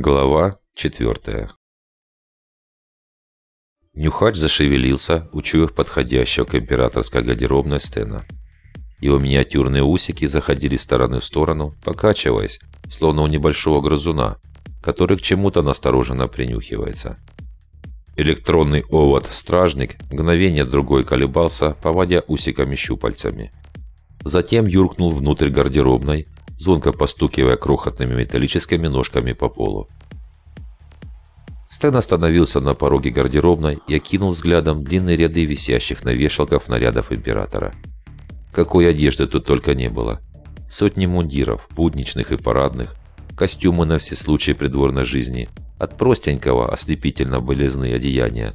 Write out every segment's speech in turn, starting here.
Глава четвертая Нюхач зашевелился, учуяв подходящего к императорской гардеробной Стена. Его миниатюрные усики заходили с стороны в сторону, покачиваясь, словно у небольшого грызуна, который к чему-то настороженно принюхивается. Электронный овод-стражник мгновение другой колебался, поводя усиками-щупальцами. Затем юркнул внутрь гардеробной, звонко постукивая крохотными металлическими ножками по полу. Стэн остановился на пороге гардеробной и окинул взглядом длинные ряды висящих на вешалках нарядов императора. Какой одежды тут только не было. Сотни мундиров, будничных и парадных, костюмы на все случаи придворной жизни, от простенького ослепительно-болезные одеяния,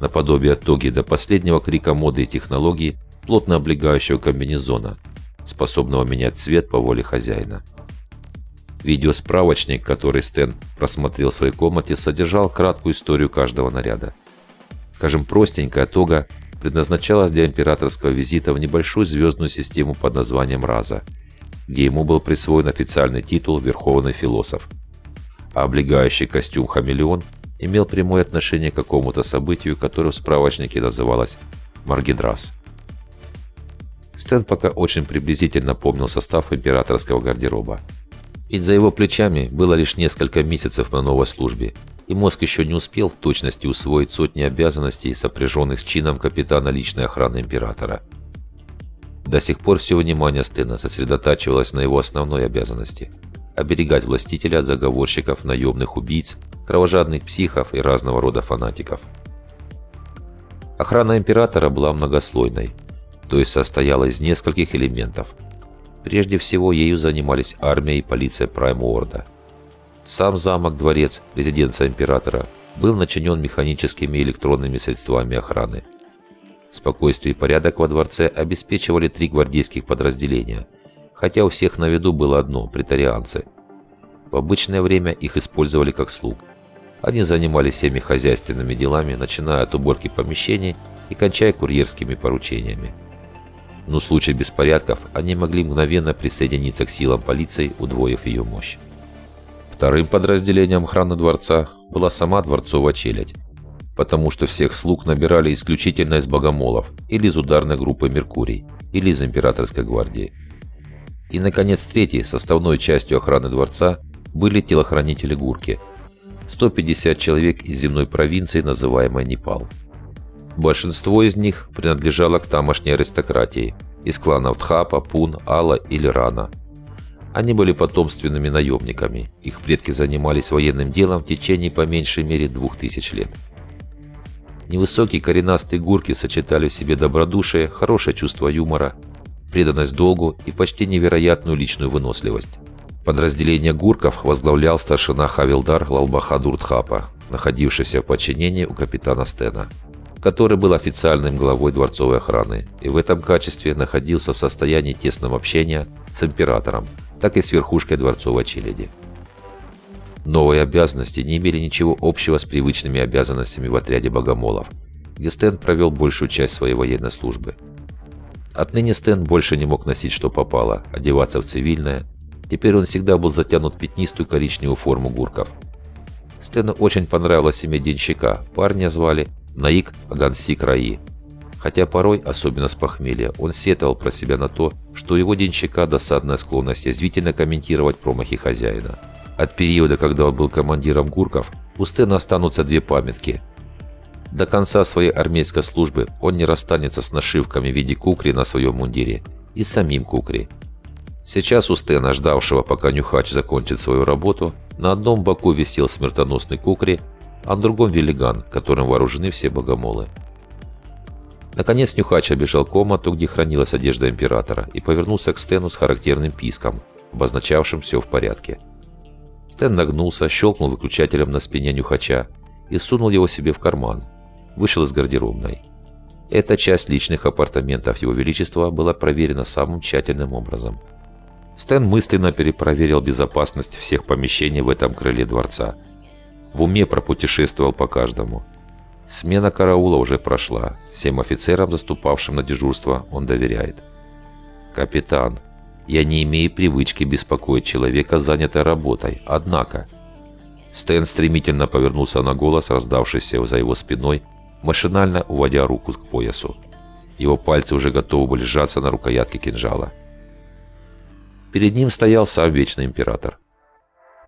наподобие тоги до последнего крика моды и технологий, плотно облегающего комбинезона – способного менять цвет по воле хозяина. Видеосправочник, который Стэн просмотрел в своей комнате, содержал краткую историю каждого наряда. Скажем, простенькая тога предназначалась для императорского визита в небольшую звездную систему под названием Раза, где ему был присвоен официальный титул «Верховный философ». А облегающий костюм «Хамелеон» имел прямое отношение к какому-то событию, которое в справочнике называлось «Маргидрас». Стэн пока очень приблизительно помнил состав императорского гардероба. Ведь за его плечами было лишь несколько месяцев на новой службе, и мозг еще не успел в точности усвоить сотни обязанностей, сопряженных с чином капитана личной охраны императора. До сих пор все внимание Стэна сосредотачивалось на его основной обязанности – оберегать властителя от заговорщиков, наемных убийц, кровожадных психов и разного рода фанатиков. Охрана императора была многослойной – то есть состояла из нескольких элементов. Прежде всего ею занимались армия и полиция Прайм-Орда. Сам замок, дворец, резиденция императора был начинен механическими и электронными средствами охраны. Спокойствие и порядок во дворце обеспечивали три гвардейских подразделения, хотя у всех на виду было одно – претарианцы. В обычное время их использовали как слуг. Они занимались всеми хозяйственными делами, начиная от уборки помещений и кончая курьерскими поручениями но в случае беспорядков они могли мгновенно присоединиться к силам полиции, удвоив ее мощь. Вторым подразделением охраны дворца была сама дворцовая челядь, потому что всех слуг набирали исключительно из богомолов или из ударной группы «Меркурий» или из императорской гвардии. И, наконец, третьей составной частью охраны дворца были телохранители Гурки – 150 человек из земной провинции, называемой Непал – Большинство из них принадлежало к тамошней аристократии, из кланов Тхапа, Пун, Ала или Рана. Они были потомственными наемниками, их предки занимались военным делом в течение по меньшей мере двух тысяч лет. Невысокие коренастые гурки сочетали в себе добродушие, хорошее чувство юмора, преданность долгу и почти невероятную личную выносливость. Подразделение гурков возглавлял старшина Хавилдар Лалбахадур Тхапа, находившийся в подчинении у капитана Стена который был официальным главой дворцовой охраны и в этом качестве находился в состоянии тесного общения с императором, так и с верхушкой дворцовой челяди. Новые обязанности не имели ничего общего с привычными обязанностями в отряде богомолов, где Стэн провел большую часть своей военной службы. Отныне Стэн больше не мог носить что попало, одеваться в цивильное. Теперь он всегда был затянут в пятнистую коричневую форму гурков. Стэну очень понравилось имя денщика, парня звали Наик Аганси Краи. Хотя порой, особенно с похмелья, он сетовал про себя на то, что его денщика досадная склонность язвительно комментировать промахи хозяина. От периода, когда он был командиром гурков, у Стена останутся две памятки. До конца своей армейской службы он не расстанется с нашивками в виде кукри на своем мундире и самим кукри. Сейчас у Стена, ждавшего, пока Нюхач закончит свою работу, на одном боку висел смертоносный кукри, а на другом велиган, которым вооружены все богомолы. Наконец Нюхач обежал комнату, где хранилась одежда императора, и повернулся к Стэну с характерным писком, обозначавшим все в порядке. Стэн нагнулся, щелкнул выключателем на спине Нюхача и сунул его себе в карман. Вышел из гардеробной. Эта часть личных апартаментов Его Величества была проверена самым тщательным образом. Стэн мысленно перепроверил безопасность всех помещений в этом крыле дворца – в уме пропутешествовал по каждому. Смена караула уже прошла. Всем офицерам, заступавшим на дежурство, он доверяет. «Капитан, я не имею привычки беспокоить человека, занятой работой. Однако...» Стэн стремительно повернулся на голос, раздавшийся за его спиной, машинально уводя руку к поясу. Его пальцы уже готовы были сжаться на рукоятке кинжала. Перед ним стоял сам Вечный Император.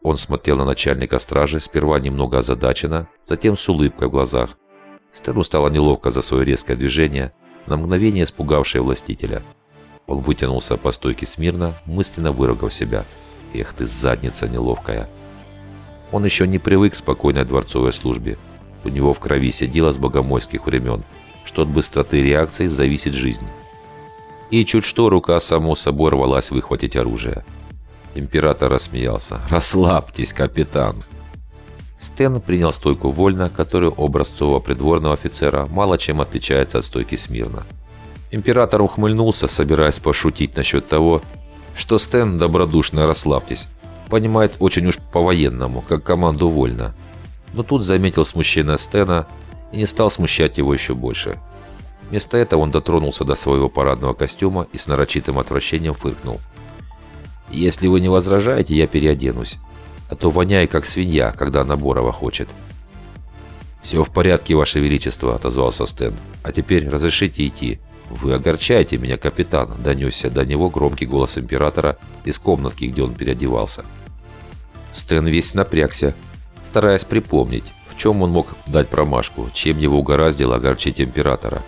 Он смотрел на начальника стражи, сперва немного озадаченно, затем с улыбкой в глазах. Стэну стало неловко за свое резкое движение, на мгновение испугавшее властителя. Он вытянулся по стойке смирно, мысленно выругав себя. «Эх ты, задница неловкая!» Он еще не привык к спокойной дворцовой службе. У него в крови сидела с богомольских времен, что от быстроты реакции зависит жизнь. И чуть что рука само собой рвалась выхватить оружие. Император рассмеялся. «Расслабьтесь, капитан!» Стэн принял стойку вольно, которую образцового придворного офицера мало чем отличается от стойки смирно. Император ухмыльнулся, собираясь пошутить насчет того, что Стэн, добродушно расслабьтесь, понимает очень уж по-военному, как команду вольно. Но тут заметил смущение Стена и не стал смущать его еще больше. Вместо этого он дотронулся до своего парадного костюма и с нарочитым отвращением фыркнул. «Если вы не возражаете, я переоденусь, а то воняй, как свинья, когда Наборова хочет». «Все в порядке, Ваше Величество», — отозвался Стэн. «А теперь разрешите идти. Вы огорчаете меня, капитан», — донесся до него громкий голос императора из комнатки, где он переодевался. Стэн весь напрягся, стараясь припомнить, в чем он мог дать промашку, чем его угораздило огорчить императора.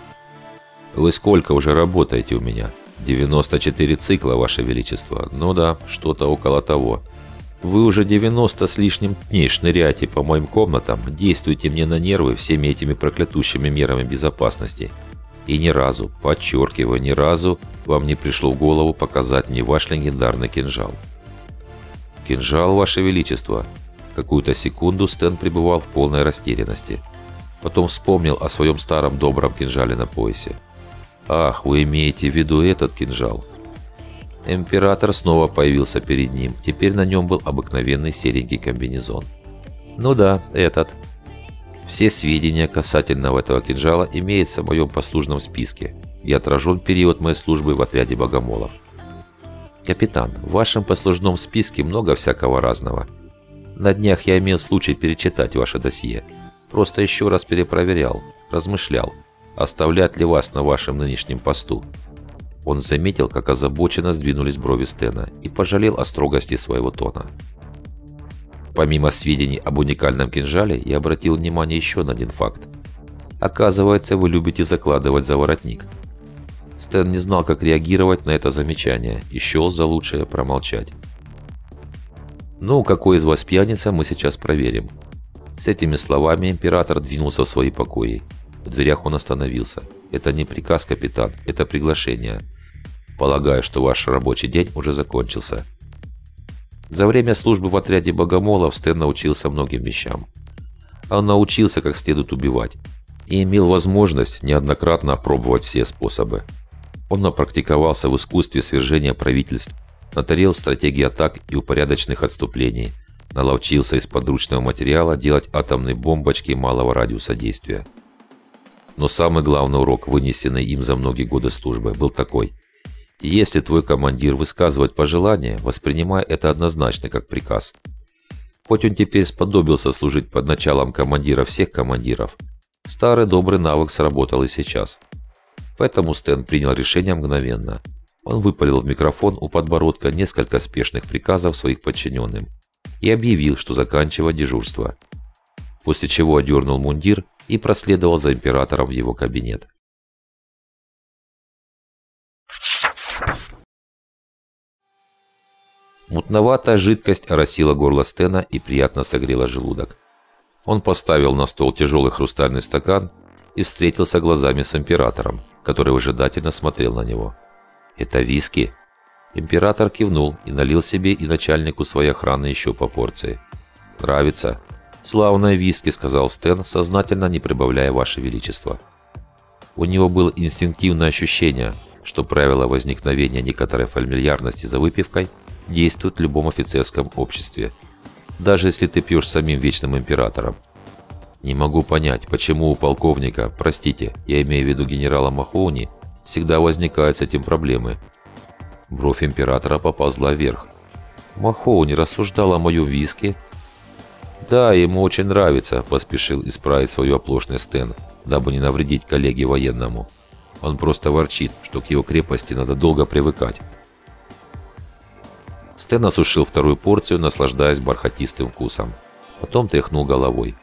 «Вы сколько уже работаете у меня?» «94 цикла, Ваше Величество. Ну да, что-то около того. Вы уже 90 с лишним дней шныряете по моим комнатам, действуете мне на нервы всеми этими проклятущими мерами безопасности. И ни разу, подчеркиваю, ни разу вам не пришло в голову показать мне ваш легендарный кинжал. «Кинжал, Ваше Величество!» Какую-то секунду Стэн пребывал в полной растерянности. Потом вспомнил о своем старом добром кинжале на поясе. «Ах, вы имеете в виду этот кинжал?» Император снова появился перед ним. Теперь на нем был обыкновенный серенький комбинезон. «Ну да, этот». Все сведения касательно этого кинжала имеются в моем послужном списке и отражен период моей службы в отряде богомолов. «Капитан, в вашем послужном списке много всякого разного. На днях я имел случай перечитать ваше досье. Просто еще раз перепроверял, размышлял, оставлять ли вас на вашем нынешнем посту». Он заметил, как озабоченно сдвинулись брови Стена и пожалел о строгости своего тона. Помимо сведений об уникальном кинжале, я обратил внимание еще на один факт. Оказывается, вы любите закладывать за воротник – Стэн не знал, как реагировать на это замечание и счел за лучшее промолчать. «Ну, какой из вас пьяница, мы сейчас проверим». С этими словами император двинулся в свои покои. В дверях он остановился. «Это не приказ, капитан, это приглашение. Полагаю, что ваш рабочий день уже закончился». За время службы в отряде богомолов Стэн научился многим вещам. Он научился как следует убивать и имел возможность неоднократно опробовать все способы. Он напрактиковался в искусстве свержения правительств, натарел стратегии атак и упорядоченных отступлений, наловчился из подручного материала делать атомные бомбочки малого радиуса действия. Но самый главный урок, вынесенный им за многие годы службы, был такой. Если твой командир высказывает пожелание, воспринимай это однозначно как приказ. Хоть он теперь сподобился служить под началом командира всех командиров, старый добрый навык сработал и сейчас. Поэтому Стэн принял решение мгновенно. Он выпалил в микрофон у подбородка несколько спешных приказов своих подчиненным и объявил, что заканчивает дежурство. После чего одернул мундир и проследовал за императором в его кабинет. Мутноватая жидкость оросила горло Стена и приятно согрела желудок. Он поставил на стол тяжелый хрустальный стакан и встретился глазами с императором, который выжидательно смотрел на него. «Это виски?» Император кивнул и налил себе и начальнику своей охраны еще по порции. «Нравится?» «Славное виски», — сказал Стэн, сознательно не прибавляя «Ваше Величество». У него было инстинктивное ощущение, что правило возникновения некоторой фамильярности за выпивкой действует в любом офицерском обществе, даже если ты пьешь самим Вечным Императором. Не могу понять, почему у полковника, простите, я имею в виду генерала Махоуни, всегда возникают с этим проблемы. Бровь императора поползла вверх. Махоуни рассуждал о моем виске. «Да, ему очень нравится», – поспешил исправить свою оплошность Стэн, дабы не навредить коллеге военному. Он просто ворчит, что к его крепости надо долго привыкать. Стэн осушил вторую порцию, наслаждаясь бархатистым вкусом. Потом тряхнул головой.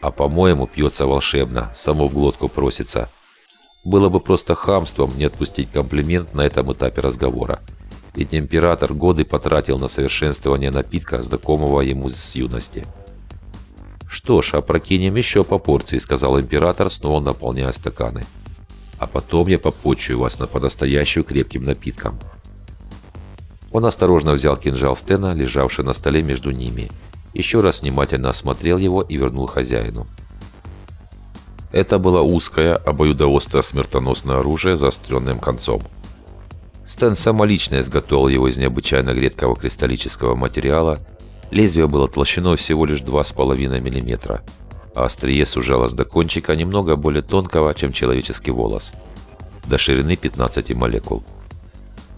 «А по-моему, пьется волшебно, само в глотку просится. Было бы просто хамством не отпустить комплимент на этом этапе разговора. Ведь император годы потратил на совершенствование напитка, знакомого ему с юности. «Что ж, опрокинем еще по порции», — сказал император, снова наполняя стаканы. «А потом я попочую вас на по-настоящему крепким напитком». Он осторожно взял кинжал Стена, лежавший на столе между ними, еще раз внимательно осмотрел его и вернул хозяину. Это было узкое, обоюдоострое смертоносное оружие с заостренным концом. Стэн самолично изготовил его из необычайно редкого кристаллического материала. Лезвие было толщиной всего лишь 2,5 мм, а острие сужалось до кончика немного более тонкого, чем человеческий волос, до ширины 15 молекул.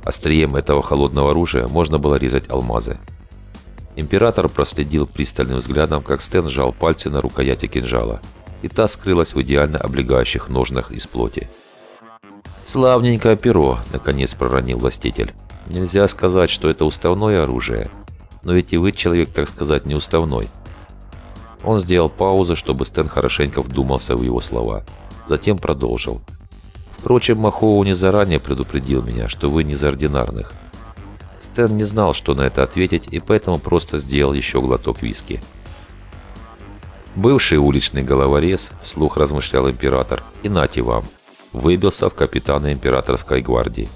Острием этого холодного оружия можно было резать алмазы. Император проследил пристальным взглядом, как Стэн сжал пальцы на рукояти кинжала, и та скрылась в идеально облегающих ножнах из плоти. «Славненькое перо», — наконец проронил властитель. «Нельзя сказать, что это уставное оружие. Но ведь и вы человек, так сказать, не уставной». Он сделал паузу, чтобы Стэн хорошенько вдумался в его слова. Затем продолжил. «Впрочем, Махоу не заранее предупредил меня, что вы не из ординарных». Стэн не знал, что на это ответить, и поэтому просто сделал еще глоток виски. «Бывший уличный головорез», — вслух размышлял император, — «и нате вам» выбился в капитана императорской гвардии.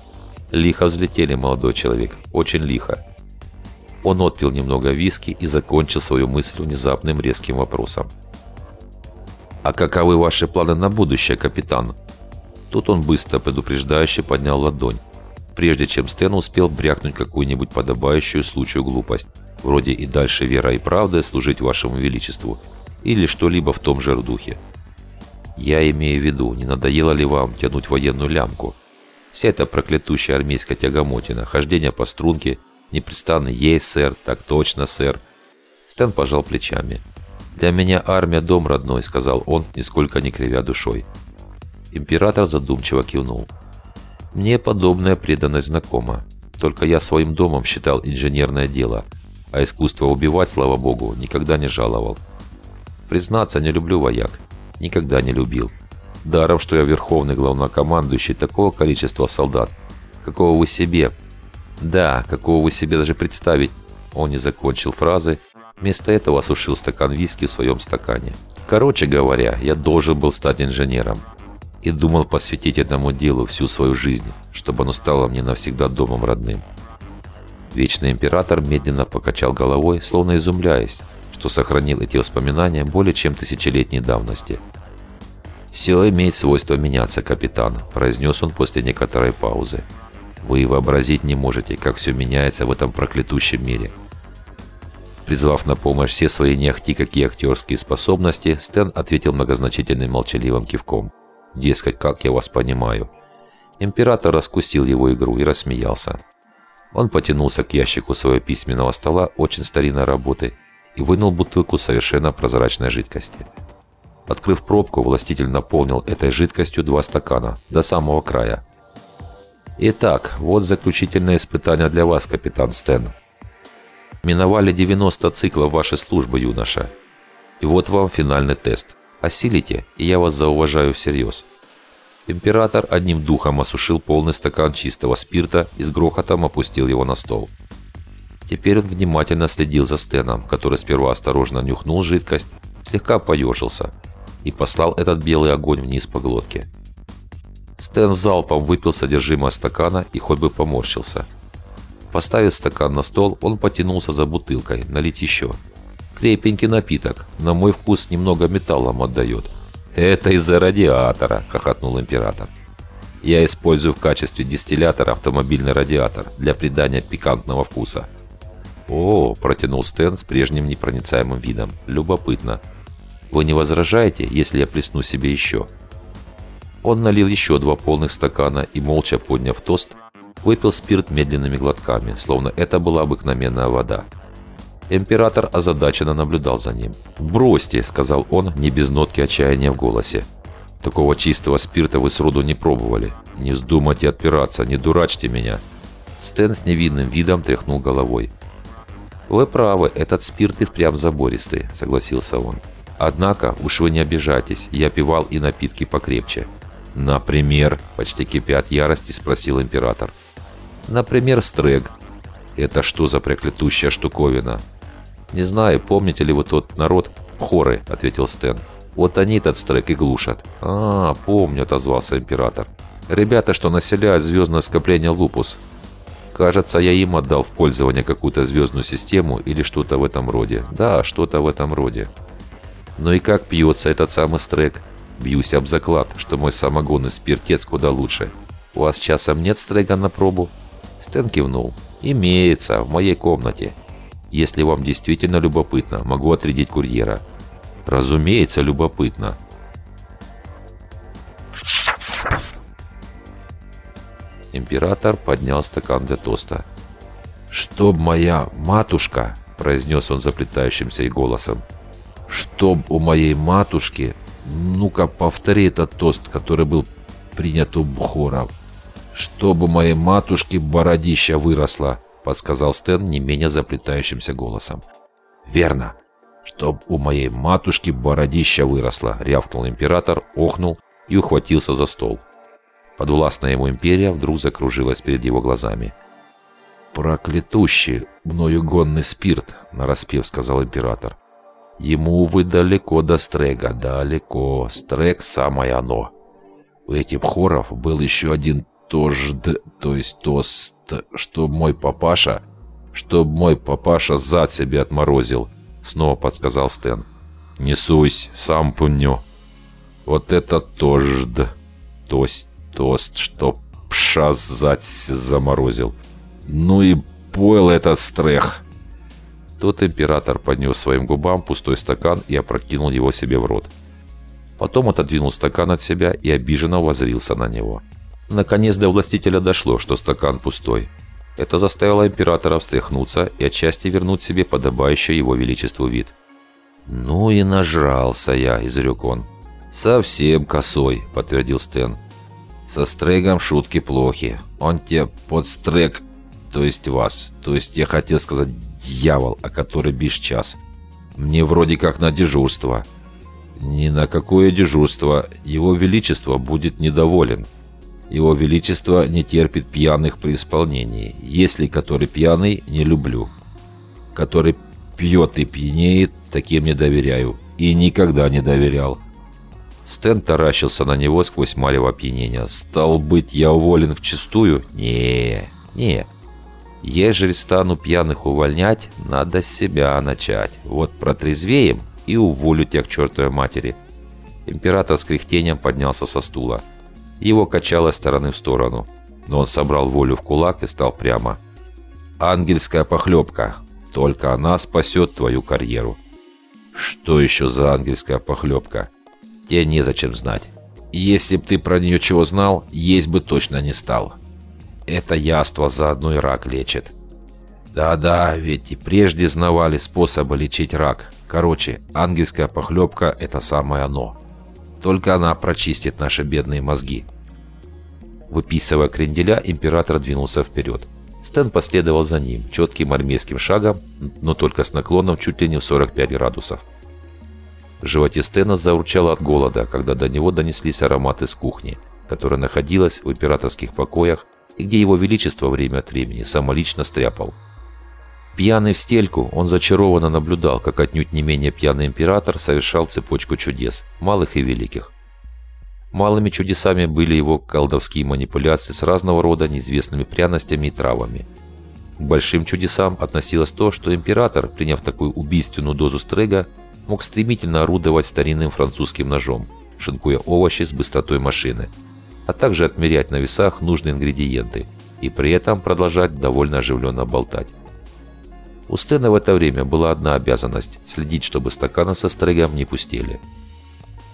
Лихо взлетели, молодой человек, очень лихо. Он отпил немного виски и закончил свою мысль внезапным резким вопросом. «А каковы ваши планы на будущее, капитан?» Тут он быстро предупреждающе поднял ладонь, прежде чем Стэн успел брякнуть какую-нибудь подобающую случаю глупость, вроде «и дальше вера и правда служить вашему величеству» или что-либо в том же духе. Я имею в виду, не надоело ли вам тянуть военную лямку? Вся эта проклятущая армейская тягомотина, хождение по струнке, непрестанно «Есть, сэр», «Так точно, сэр». Стэн пожал плечами. «Для меня армия – дом родной», – сказал он, нисколько не кривя душой. Император задумчиво кивнул. «Мне подобная преданность знакома. Только я своим домом считал инженерное дело, а искусство убивать, слава богу, никогда не жаловал. Признаться, не люблю вояк. Никогда не любил. Даром, что я верховный главнокомандующий такого количества солдат, какого вы себе... Да, какого вы себе даже представить... Он не закончил фразы, вместо этого осушил стакан виски в своем стакане. Короче говоря, я должен был стать инженером. И думал посвятить этому делу всю свою жизнь, чтобы оно стало мне навсегда домом родным. Вечный император медленно покачал головой, словно изумляясь, что сохранил эти воспоминания более чем тысячелетней давности. «Все имеет свойство меняться, капитан», – произнес он после некоторой паузы. «Вы вообразить не можете, как все меняется в этом проклятущем мире». Призвав на помощь все свои не ахти какие актерские способности, Стэн ответил многозначительным молчаливым кивком. «Дескать, как я вас понимаю». Император раскусил его игру и рассмеялся. Он потянулся к ящику своего письменного стола очень старинной работы и вынул бутылку совершенно прозрачной жидкости. Открыв пробку, властитель наполнил этой жидкостью два стакана, до самого края. Итак, вот заключительное испытание для вас, капитан Стэн. Миновали 90 циклов вашей службы, юноша. И вот вам финальный тест. Осилите, и я вас зауважаю всерьез. Император одним духом осушил полный стакан чистого спирта и с грохотом опустил его на стол. Теперь он внимательно следил за Стеном, который сперва осторожно нюхнул жидкость, слегка поежился и послал этот белый огонь вниз по глотке. Стэн залпом выпил содержимое стакана и хоть бы поморщился. Поставив стакан на стол, он потянулся за бутылкой, налить еще. Крепенький напиток, на мой вкус немного металлом отдает. «Это из-за радиатора», – хохотнул император. «Я использую в качестве дистиллятора автомобильный радиатор для придания пикантного вкуса». «О!» – протянул Стэн с прежним непроницаемым видом. «Любопытно. Вы не возражаете, если я плесну себе еще?» Он налил еще два полных стакана и, молча подняв тост, выпил спирт медленными глотками, словно это была обыкновенная вода. Император озадаченно наблюдал за ним. «Бросьте», — сказал он, не без нотки отчаяния в голосе. «Такого чистого спирта вы сроду не пробовали. Не вздумайте отпираться, не дурачьте меня». Стэн с невинным видом тряхнул головой. «Вы правы, этот спирт и впрямь забористый», — согласился он. «Однако, уж вы не обижайтесь, я пивал и напитки покрепче». «Например?» — почти кипя от ярости спросил император. «Например, стрэг». «Это что за проклятущая штуковина?» «Не знаю, помните ли вы тот народ?» «Хоры», — ответил Стэн. «Вот они этот стрек и глушат». «А, помню», — отозвался император. «Ребята, что населяют звездное скопление Лупус. Кажется, я им отдал в пользование какую-то звездную систему или что-то в этом роде. Да, что-то в этом роде. Ну и как пьется этот самый стрек? Бьюсь об заклад, что мой самогонный спиртец куда лучше. У вас часом нет стрега на пробу? Стэн кивнул. Имеется, в моей комнате. Если вам действительно любопытно, могу отрядить курьера. Разумеется, любопытно. Император поднял стакан для тоста. «Чтоб моя матушка!» – произнес он заплетающимся и голосом. «Чтоб у моей матушки ну-ка, повтори этот тост, который был принят у Бхора. «Чтобы моей матушке бородища выросла», — подсказал Стэн не менее заплетающимся голосом. «Верно. Чтоб у моей матушки бородища выросла», — рявкнул император, охнул и ухватился за стол. Подвластная ему империя вдруг закружилась перед его глазами. «Проклятущий мною гонный спирт», — нараспев сказал император. Ему, увы, далеко до Стрега, далеко. Стрег – самое оно. У этих хоров был еще один тожд, то есть тост, что мой папаша, чтоб мой папаша зад себе отморозил, снова подсказал Стэн. Не суйсь, сам пуню. Вот это тожд, то есть тост, что пша зад заморозил. Ну и поел этот стрех. Тот император поднес своим губам пустой стакан и опрокинул его себе в рот. Потом отодвинул стакан от себя и обиженно возрился на него. Наконец до властителя дошло, что стакан пустой. Это заставило императора встряхнуться и отчасти вернуть себе подобающий его величеству вид. «Ну и нажрался я», — изрек он. «Совсем косой», — подтвердил Стэн. «Со стрегом шутки плохи. Он тебе под стрэг, то есть вас, то есть я хотел сказать дьявол, о который бишь час. Мне вроде как на дежурство. Ни на какое дежурство. Его Величество будет недоволен. Его Величество не терпит пьяных при исполнении. Если который пьяный, не люблю. Который пьет и пьянеет, таким не доверяю. И никогда не доверял. Стэн таращился на него сквозь марево опьянения. «Стал быть, я уволен вчистую?» «Не, не. Ежели стану пьяных увольнять, надо с себя начать. Вот протрезвеем и уволю тебя к чертовой матери». Император с кряхтением поднялся со стула. Его качало из стороны в сторону, но он собрал волю в кулак и стал прямо. «Ангельская похлебка. Только она спасет твою карьеру». «Что еще за ангельская похлебка?» «Тебе незачем знать. Если б ты про нее чего знал, есть бы точно не стал». Это яство заодно и рак лечит. Да-да, ведь и прежде знавали способы лечить рак. Короче, ангельская похлебка – это самое оно. Только она прочистит наши бедные мозги. Выписывая кренделя, император двинулся вперед. Стэн последовал за ним, четким армейским шагом, но только с наклоном чуть ли не в 45 градусов. В животе Стэна заурчало от голода, когда до него донеслись ароматы с кухни, которая находилась в императорских покоях и где его величество время от времени самолично стряпал. Пьяный в стельку, он зачарованно наблюдал, как отнюдь не менее пьяный император совершал цепочку чудес, малых и великих. Малыми чудесами были его колдовские манипуляции с разного рода неизвестными пряностями и травами. К большим чудесам относилось то, что император, приняв такую убийственную дозу стрега, мог стремительно орудовать старинным французским ножом, шинкуя овощи с быстротой машины – а также отмерять на весах нужные ингредиенты и при этом продолжать довольно оживленно болтать. У Стэна в это время была одна обязанность – следить, чтобы стаканы со стригом не пустели.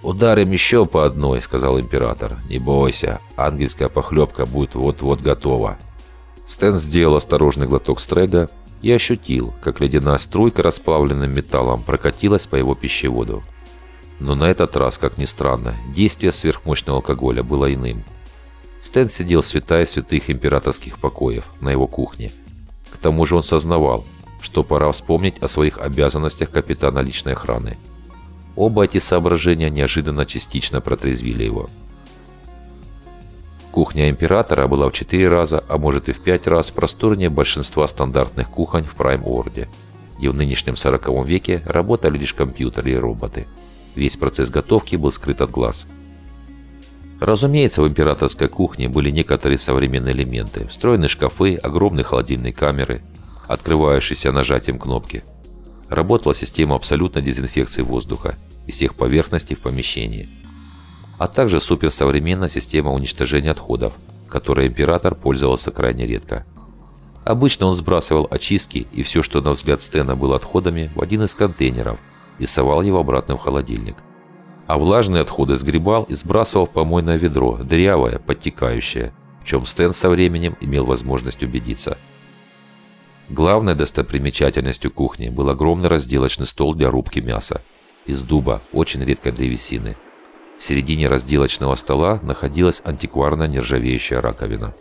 «Ударим еще по одной», – сказал император. «Не бойся, ангельская похлебка будет вот-вот готова». Стэн сделал осторожный глоток стрега и ощутил, как ледяная струйка расплавленным металлом прокатилась по его пищеводу. Но на этот раз, как ни странно, действие сверхмощного алкоголя было иным. Стэн сидел святая святых императорских покоев на его кухне. К тому же он сознавал, что пора вспомнить о своих обязанностях капитана личной охраны. Оба эти соображения неожиданно частично протрезвили его. Кухня императора была в 4 раза, а может и в 5 раз просторнее большинства стандартных кухонь в Прайм-Орде, где в нынешнем 40 веке работали лишь компьютеры и роботы. Весь процесс готовки был скрыт от глаз. Разумеется, в императорской кухне были некоторые современные элементы. Встроенные шкафы, огромные холодильные камеры, открывающиеся нажатием кнопки. Работала система абсолютной дезинфекции воздуха и всех поверхностей в помещении – а также суперсовременная система уничтожения отходов, которой император пользовался крайне редко. Обычно он сбрасывал очистки и все, что на взгляд Стена было отходами, в один из контейнеров и совал его обратно в холодильник. А влажные отходы сгребал и сбрасывал в помойное ведро, дырявое, подтекающее, в чем Стэн со временем имел возможность убедиться. Главной достопримечательностью кухни был огромный разделочный стол для рубки мяса. Из дуба, очень редкой древесины – в середине разделочного стола находилась антикварная нержавеющая раковина.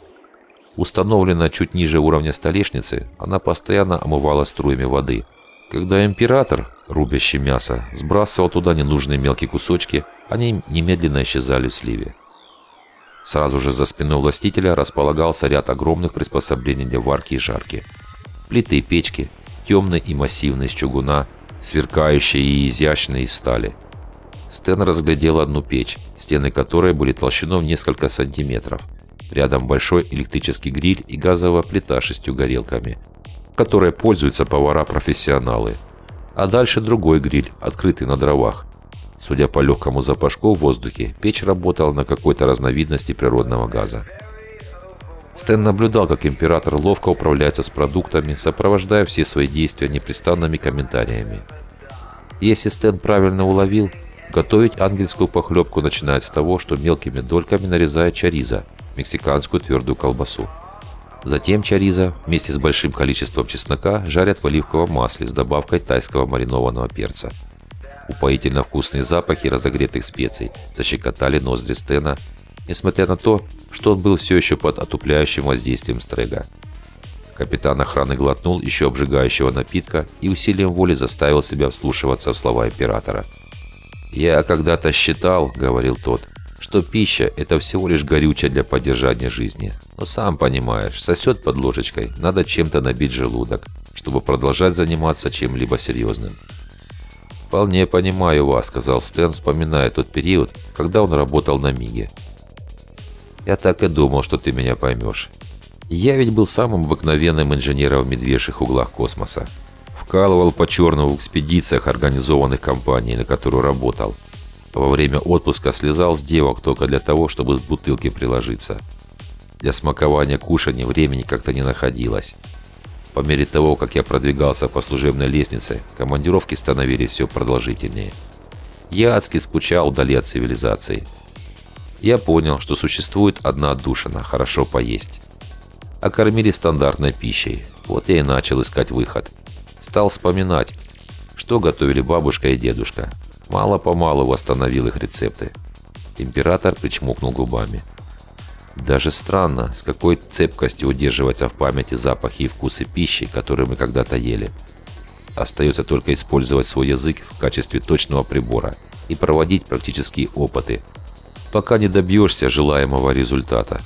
Установленная чуть ниже уровня столешницы, она постоянно омывала струями воды. Когда император, рубящий мясо, сбрасывал туда ненужные мелкие кусочки, они немедленно исчезали в сливе. Сразу же за спиной властителя располагался ряд огромных приспособлений для варки и жарки. Плиты и печки, темные и массивные из чугуна, сверкающие и изящные из стали – Стэн разглядел одну печь, стены которой были толщиной в несколько сантиметров. Рядом большой электрический гриль и газовая плита с шестью горелками, которой пользуются повара-профессионалы. А дальше другой гриль, открытый на дровах. Судя по легкому запашку в воздухе, печь работала на какой-то разновидности природного газа. Стэн наблюдал, как император ловко управляется с продуктами, сопровождая все свои действия непрестанными комментариями. Если Стэн правильно уловил, Готовить ангельскую похлебку начинают с того, что мелкими дольками нарезают чариза, мексиканскую твердую колбасу. Затем чариза вместе с большим количеством чеснока жарят в оливковом масле с добавкой тайского маринованного перца. Упоительно вкусные запахи разогретых специй защекотали ноздри Стена, несмотря на то, что он был все еще под отупляющим воздействием стрега. Капитан охраны глотнул еще обжигающего напитка и усилием воли заставил себя вслушиваться в слова императора – «Я когда-то считал, — говорил тот, — что пища — это всего лишь горючее для поддержания жизни. Но сам понимаешь, сосет под ложечкой, надо чем-то набить желудок, чтобы продолжать заниматься чем-либо серьезным». «Вполне понимаю вас», — сказал Стэн, вспоминая тот период, когда он работал на Миге. «Я так и думал, что ты меня поймешь. Я ведь был самым обыкновенным инженером в медвежьих углах космоса вкалывал по-черному в экспедициях, организованных компанией, на которую работал. Во время отпуска слезал с девок только для того, чтобы с бутылки приложиться. Для смакования кушаний времени как-то не находилось. По мере того, как я продвигался по служебной лестнице, командировки становились все продолжительнее. Я адски скучал вдали от цивилизации. Я понял, что существует одна отдушина – хорошо поесть. А кормили стандартной пищей. Вот я и начал искать выход – Стал вспоминать, что готовили бабушка и дедушка. Мало-помалу восстановил их рецепты. Император причмокнул губами. Даже странно, с какой цепкостью удерживается в памяти запахи и вкусы пищи, которые мы когда-то ели. Остается только использовать свой язык в качестве точного прибора и проводить практические опыты, пока не добьешься желаемого результата.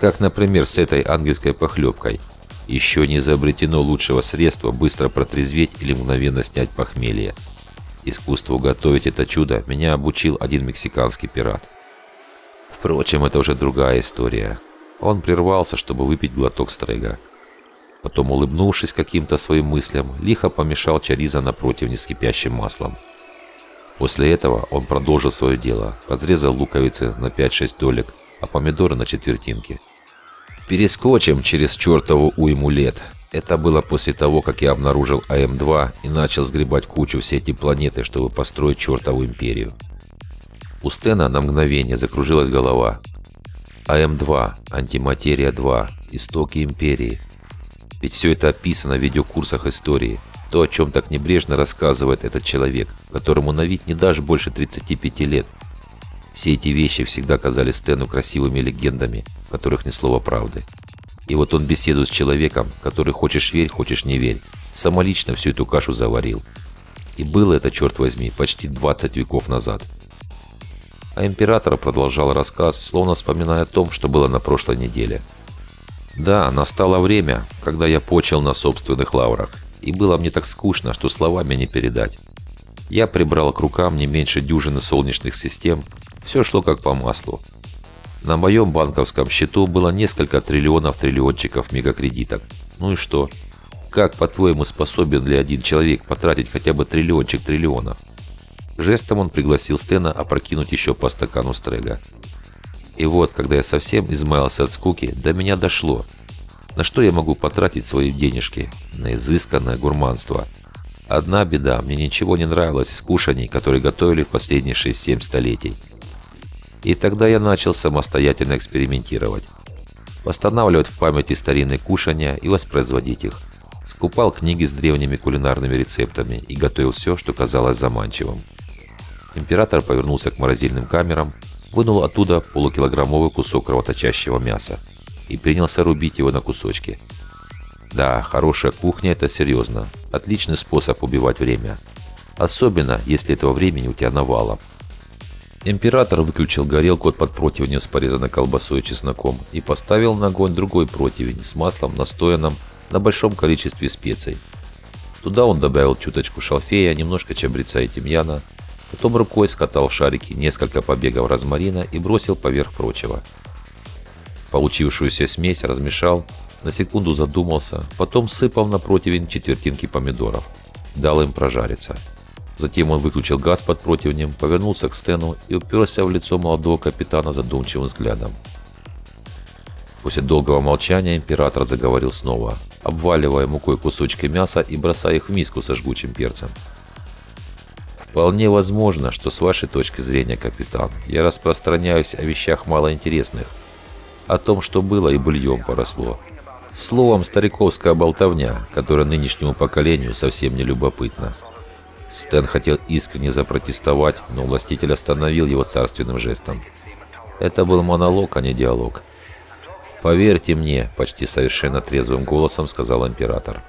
Как, например, с этой ангельской похлебкой – еще не изобретено лучшего средства быстро протрезветь или мгновенно снять похмелье. Искусству готовить это чудо меня обучил один мексиканский пират. Впрочем, это уже другая история. Он прервался, чтобы выпить глоток стрега. Потом, улыбнувшись каким-то своим мыслям, лихо помешал чариза напротив с кипящим маслом. После этого он продолжил свое дело, подрезал луковицы на 5-6 долек, а помидоры на четвертинки – Перескочим через чертову уйму лет. Это было после того, как я обнаружил АМ-2 и начал сгребать кучу все эти планеты, чтобы построить чертову империю. У Стена на мгновение закружилась голова. АМ-2, антиматерия-2, истоки империи. Ведь все это описано в видеокурсах истории. То, о чем так небрежно рассказывает этот человек, которому на вид не даже больше 35 лет. Все эти вещи всегда казались Стэну красивыми легендами, которых ни слова правды. И вот он беседует с человеком, который хочешь верь, хочешь не верь, самолично всю эту кашу заварил. И было это, черт возьми, почти 20 веков назад. А император продолжал рассказ, словно вспоминая о том, что было на прошлой неделе. Да, настало время, когда я почел на собственных лаврах, и было мне так скучно, что словами не передать. Я прибрал к рукам не меньше дюжины солнечных систем, все шло как по маслу. На моем банковском счету было несколько триллионов триллиончиков мегакредиток. Ну и что? Как, по-твоему, способен ли один человек потратить хотя бы триллиончик триллионов? Жестом он пригласил Стена опрокинуть еще по стакану стрега. И вот, когда я совсем измаялся от скуки, до меня дошло. На что я могу потратить свои денежки? На изысканное гурманство. Одна беда, мне ничего не нравилось из кушаний, которые готовили в последние 6-7 столетий. И тогда я начал самостоятельно экспериментировать. Восстанавливать в памяти старинные кушания и воспроизводить их скупал книги с древними кулинарными рецептами и готовил все, что казалось заманчивым. Император повернулся к морозильным камерам, вынул оттуда полукилограммовый кусок кровоточащего мяса и принялся рубить его на кусочки. Да, хорошая кухня – это серьезно. Отличный способ убивать время. Особенно, если этого времени у тебя навалом. Император выключил горелку под противнем с порезанной колбасой и чесноком и поставил на огонь другой противень с маслом, настоянным на большом количестве специй. Туда он добавил чуточку шалфея, немножко чабреца и тимьяна, потом рукой скатал в шарики несколько побегов розмарина и бросил поверх прочего. Получившуюся смесь размешал, на секунду задумался, потом сыпал на противень четвертинки помидоров. Дал им прожариться. Затем он выключил газ под противнем, повернулся к Стэну и уперся в лицо молодого капитана задумчивым взглядом. После долгого молчания император заговорил снова, обваливая мукой кусочки мяса и бросая их в миску со жгучим перцем. «Вполне возможно, что с вашей точки зрения, капитан, я распространяюсь о вещах малоинтересных, о том, что было и бульем поросло. Словом, стариковская болтовня, которая нынешнему поколению совсем не любопытна». Стэн хотел искренне запротестовать, но властитель остановил его царственным жестом. Это был монолог, а не диалог. «Поверьте мне», — почти совершенно трезвым голосом сказал император.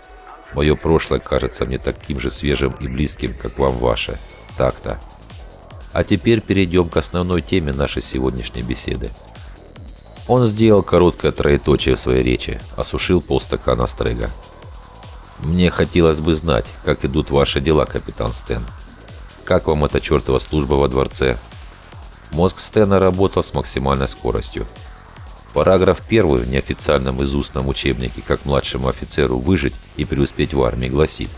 «Мое прошлое кажется мне таким же свежим и близким, как вам ваше. Так-то. А теперь перейдем к основной теме нашей сегодняшней беседы». Он сделал короткое троеточие в своей речи, осушил полстакана стрега. «Мне хотелось бы знать, как идут ваши дела, капитан Стэн. Как вам эта чертова служба во дворце?» Мозг Стэна работал с максимальной скоростью. Параграф 1 в неофициальном изустном учебнике «Как младшему офицеру выжить и преуспеть в армии» гласит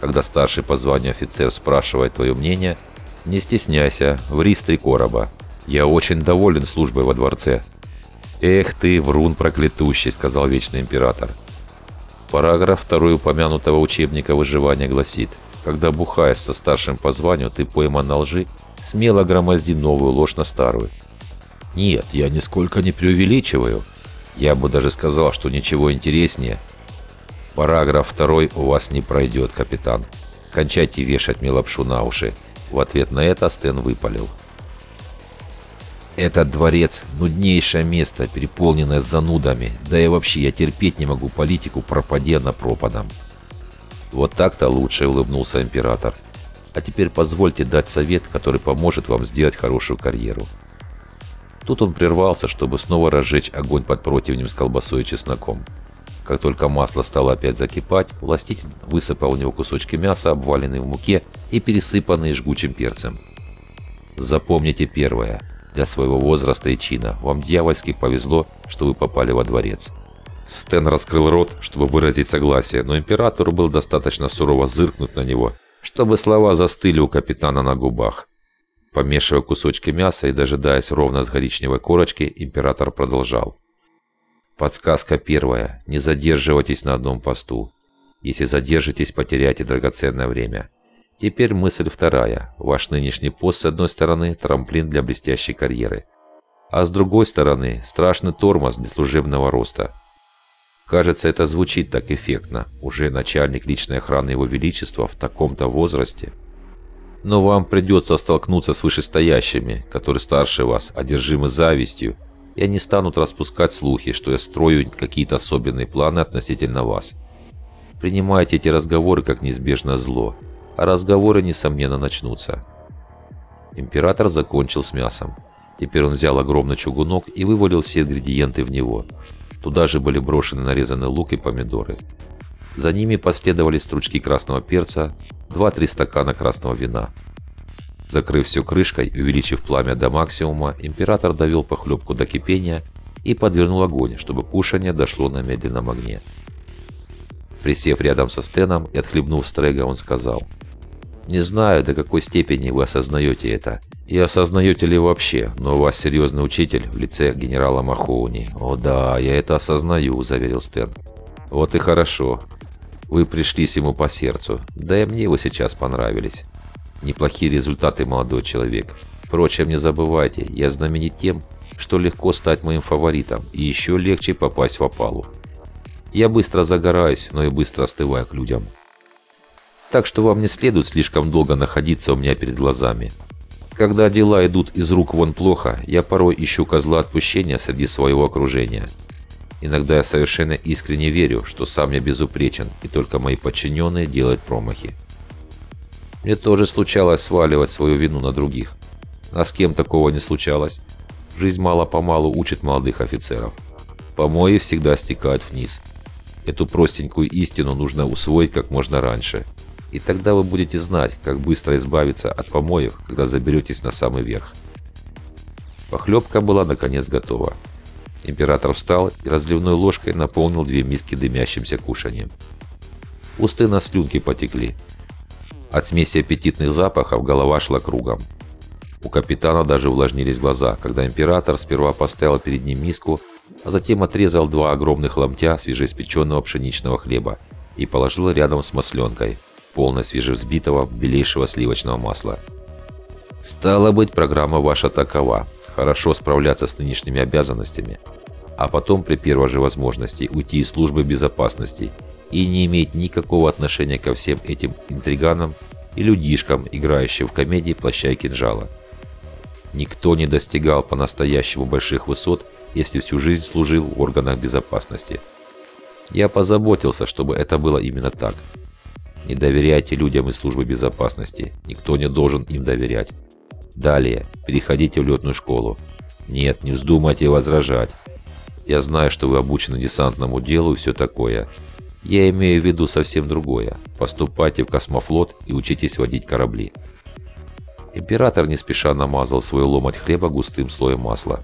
«Когда старший по званию офицер спрашивает твое мнение, не стесняйся, ври с три короба. Я очень доволен службой во дворце». «Эх ты, врун проклятущий», — сказал Вечный Император. Параграф 2 упомянутого учебника выживания гласит «Когда бухаешь со старшим по званию, ты пойман на лжи, смело громозди новую ложь на старую». Нет, я нисколько не преувеличиваю. Я бы даже сказал, что ничего интереснее. Параграф второй у вас не пройдет, капитан. Кончайте вешать мне лапшу на уши. В ответ на это Стэн выпалил. Этот дворец – нуднейшее место, переполненное занудами. Да и вообще, я терпеть не могу политику, пропадя на пропадом. Вот так-то лучше, улыбнулся император. А теперь позвольте дать совет, который поможет вам сделать хорошую карьеру. Тут он прервался, чтобы снова разжечь огонь под противнем с колбасой и чесноком. Как только масло стало опять закипать, властитель высыпал в него кусочки мяса, обваленные в муке и пересыпанные жгучим перцем. Запомните первое. Для своего возраста и чина вам дьявольски повезло, что вы попали во дворец. Стэн раскрыл рот, чтобы выразить согласие, но императору был достаточно сурово зыркнуть на него, чтобы слова застыли у капитана на губах. Помешивая кусочки мяса и дожидаясь ровно с коричневой корочки, император продолжал. Подсказка первая. Не задерживайтесь на одном посту. Если задержитесь, потеряете драгоценное время. Теперь мысль вторая. Ваш нынешний пост, с одной стороны, трамплин для блестящей карьеры. А с другой стороны, страшный тормоз для служебного роста. Кажется, это звучит так эффектно. Уже начальник личной охраны Его Величества в таком-то возрасте. Но вам придется столкнуться с вышестоящими, которые старше вас, одержимы завистью, и они станут распускать слухи, что я строю какие-то особенные планы относительно вас. Принимайте эти разговоры как неизбежное зло, разговоры, несомненно, начнутся. Император закончил с мясом. Теперь он взял огромный чугунок и вывалил все ингредиенты в него. Туда же были брошены нарезанный лук и помидоры. За ними последовали стручки красного перца, 2-3 стакана красного вина. Закрыв все крышкой, увеличив пламя до максимума, император довел похлебку до кипения и подвернул огонь, чтобы кушание дошло на медленном огне. Присев рядом со Стеном и отхлебнув стрега, он сказал, «Не знаю, до какой степени вы осознаете это, и осознаете ли вообще, но у вас серьезный учитель в лице генерала Махоуни». «О да, я это осознаю», — заверил Стэн. «Вот и хорошо. Вы пришлись ему по сердцу. Да и мне вы сейчас понравились. Неплохие результаты, молодой человек. Впрочем, не забывайте, я знаменит тем, что легко стать моим фаворитом, и еще легче попасть в опалу. Я быстро загораюсь, но и быстро остываю к людям. Так что вам не следует слишком долго находиться у меня перед глазами. Когда дела идут из рук вон плохо, я порой ищу козла отпущения среди своего окружения – Иногда я совершенно искренне верю, что сам я безупречен, и только мои подчиненные делают промахи. Мне тоже случалось сваливать свою вину на других. А с кем такого не случалось? Жизнь мало-помалу учит молодых офицеров. Помои всегда стекают вниз. Эту простенькую истину нужно усвоить как можно раньше. И тогда вы будете знать, как быстро избавиться от помоев, когда заберетесь на самый верх. Похлебка была наконец готова. Император встал и разливной ложкой наполнил две миски дымящимся кушанием. Усты на слюнки потекли. От смеси аппетитных запахов голова шла кругом. У капитана даже увлажнились глаза, когда император сперва поставил перед ним миску, а затем отрезал два огромных ломтя свежеиспеченного пшеничного хлеба и положил рядом с масленкой, полной свежевзбитого белейшего сливочного масла. «Стало быть, программа ваша такова хорошо справляться с нынешними обязанностями, а потом при первой же возможности уйти из службы безопасности и не иметь никакого отношения ко всем этим интриганам и людишкам, играющим в комедии «Плаща и кинжала». Никто не достигал по-настоящему больших высот, если всю жизнь служил в органах безопасности. Я позаботился, чтобы это было именно так. Не доверяйте людям из службы безопасности, никто не должен им доверять. Далее, переходите в летную школу. Нет, не вздумайте возражать. Я знаю, что вы обучены десантному делу и все такое. Я имею в виду совсем другое. Поступайте в космофлот и учитесь водить корабли. Император не спеша намазал свой ломоть хлеба густым слоем масла.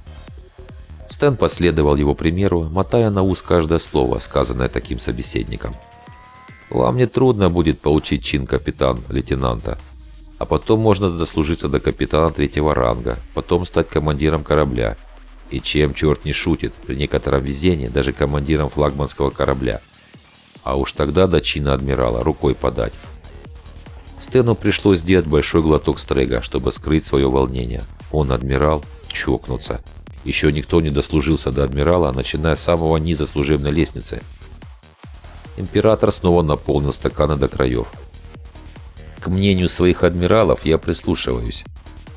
Стэн последовал его примеру, мотая на ус каждое слово, сказанное таким собеседником. «Вам не трудно будет получить чин капитан-лейтенанта», а потом можно дослужиться до капитана третьего ранга, потом стать командиром корабля. И чем черт не шутит, при некотором везении даже командиром флагманского корабля. А уж тогда до чина адмирала рукой подать. Стэну пришлось сделать большой глоток стрега, чтобы скрыть свое волнение. Он, адмирал, чокнуться. Еще никто не дослужился до адмирала, начиная с самого низа служебной лестницы. Император снова наполнил стаканы до краев. К мнению своих адмиралов я прислушиваюсь.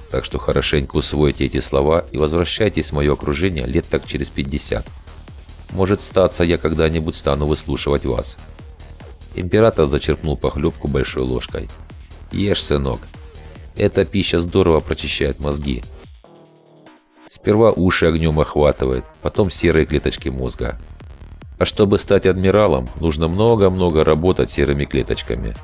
Так что хорошенько усвойте эти слова и возвращайтесь в мое окружение лет так через 50. Может статься, я когда-нибудь стану выслушивать вас. Император зачерпнул похлебку большой ложкой. Ешь, сынок. Эта пища здорово прочищает мозги. Сперва уши огнем охватывает, потом серые клеточки мозга. А чтобы стать адмиралом, нужно много-много работать серыми клеточками.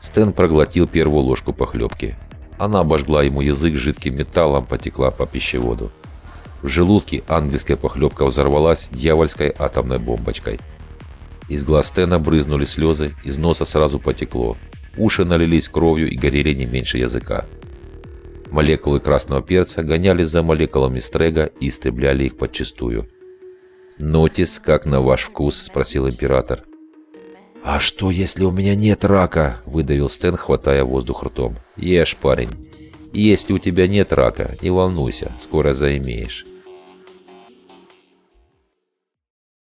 Стэн проглотил первую ложку похлебки. Она обожгла ему язык жидким металлом, потекла по пищеводу. В желудке ангельская похлебка взорвалась дьявольской атомной бомбочкой. Из глаз Стена брызнули слезы, из носа сразу потекло. Уши налились кровью и горели не меньше языка. Молекулы красного перца гонялись за молекулами стрега и истребляли их подчистую. «Нотис, как на ваш вкус?» – спросил император. «А что, если у меня нет рака?» – выдавил Стэн, хватая воздух ртом. «Ешь, парень. Если у тебя нет рака, не волнуйся, скоро заимеешь».